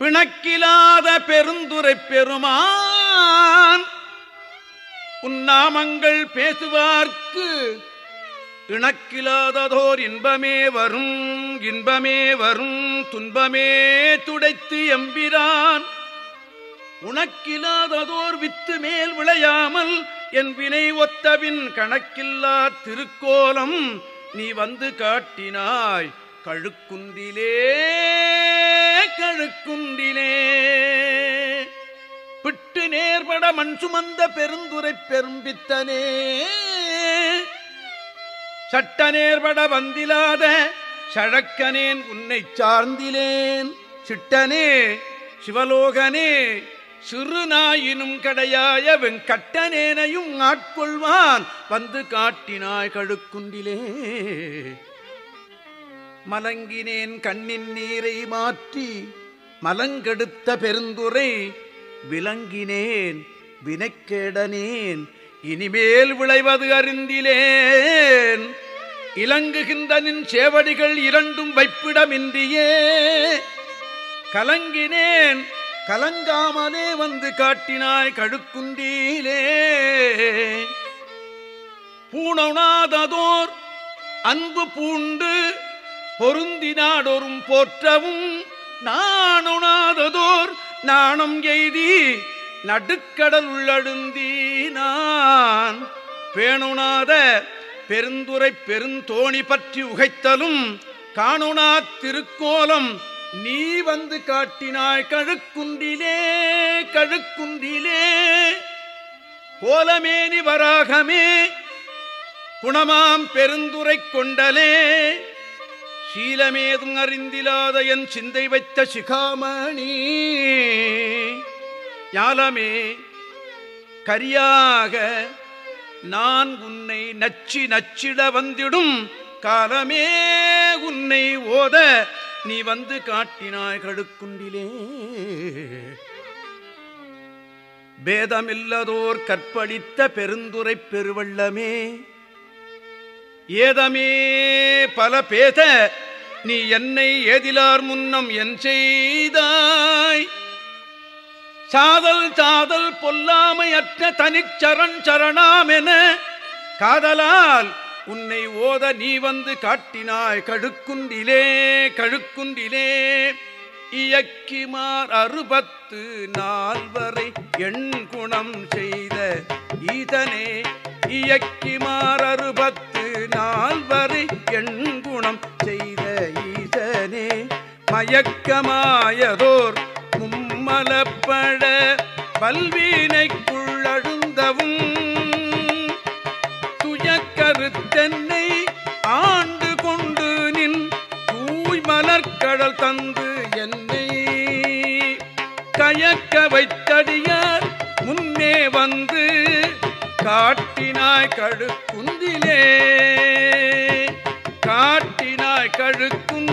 பிணக்கிலாத பெருந்துரை பெருமான் உன்னாமங்கள் பேசுவார்க்கு இணக்கிலாததோர் இன்பமே வரும் இன்பமே வரும் துன்பமே துடைத்து எம்பிரான். உனக்கில்லாததோர் வித்து மேல் விளையாமல் என் வினை ஒத்தவின் கணக்கில்லா திருக்கோலம் நீ வந்து காட்டினாய் கழுக்குந்திலே. கழுக்குந்திலே பிட்டு நேர்பட மண் சுமந்த பெருந்துரை பெரும்பித்தனே. சட்ட நேர்பட வந்திலாத சழக்கனேன் உன்னை சார்ந்திலேன். சிட்டனே சிவலோகனே சிறுநாயினும் கடையாய வெங்கட்டனேனையும் ஆட்கொள்வான். வந்து காட்டினாய் கழுக்குண்டிலே. மலங்கினேன் கண்ணின் நீரை மாற்றி மலங்கெடுத்த பெருந்துரை விலங்கினேன் வினைக்கேடனேன். இனிமேல் விளைவது அறிந்திலேன். இலங்குகின்றனின் சேவடிகள் இரண்டும் வைப்பிடமின்றியே. கலங்கினேன் கலங்காமலே வந்து காட்டினாய் கழுக்குண்டீலே பூணனாததோர் அன்பு பூண்டு பொருந்தினாடொரும் போற்றவும் நாணுணாததோர் நாணம் எய்தி நடுக்கடல் உள்ளழுந்தி நான். பேணுணாத பெருந்துரை பெருந்தோணி பற்றி உகைத்தலும் காணுணா திருக்கோலம் நீ வந்து காட்டினாய் கழுக்குண்டிலே கழுக்குண்டிலே கோலமேனி வராகமே குணமாம் பெருந்துரை கொண்டலே. சீலமேதும் அறிந்திலாத என் சிந்தை வைத்த சிகாமணி. ஞாலமே கரியாக நான் உன்னை நச்சி நச்சிட வந்திடும் காலமே உன்னை ஓத நீ வந்து காட்டினாய் கடுக்குண்டிலே. பேதமில்லதோர் கற்பழித்த பெருந்துரை பெருவள்ளமே. ஏதமே பல பேத நீ என்னை ஏதிலார் முன்னம் என் செய்தாய். சாதல் சாதல் பொல்லாமையற்ற தனிச்சரண் சரணாமென காதலால் உன்னை ஓத நீ வந்து காட்டினாய். கழுக்குண்டிலே கழுக்குண்டிலே இயக்கிமார் அறுபத்து நால்வரை எண் குணம் செய்த இதனே இயக்கிமார் அறுபத்து நால்வரை எண் குணம் செய்த ஈசனே மயக்கமாயதோர் மும்மலப்பட பல்வீனைக்குள்ளழுந்தவும் துயக்கருத்தென்னை ஆண்டு கொண்டு நின் தூய்மலர்கடல் தந்து என்னை கயக்க வைத்தடிய காட்டினாய் கழுக்குந்திலே காட்டினாய் கழுக்குந்திலே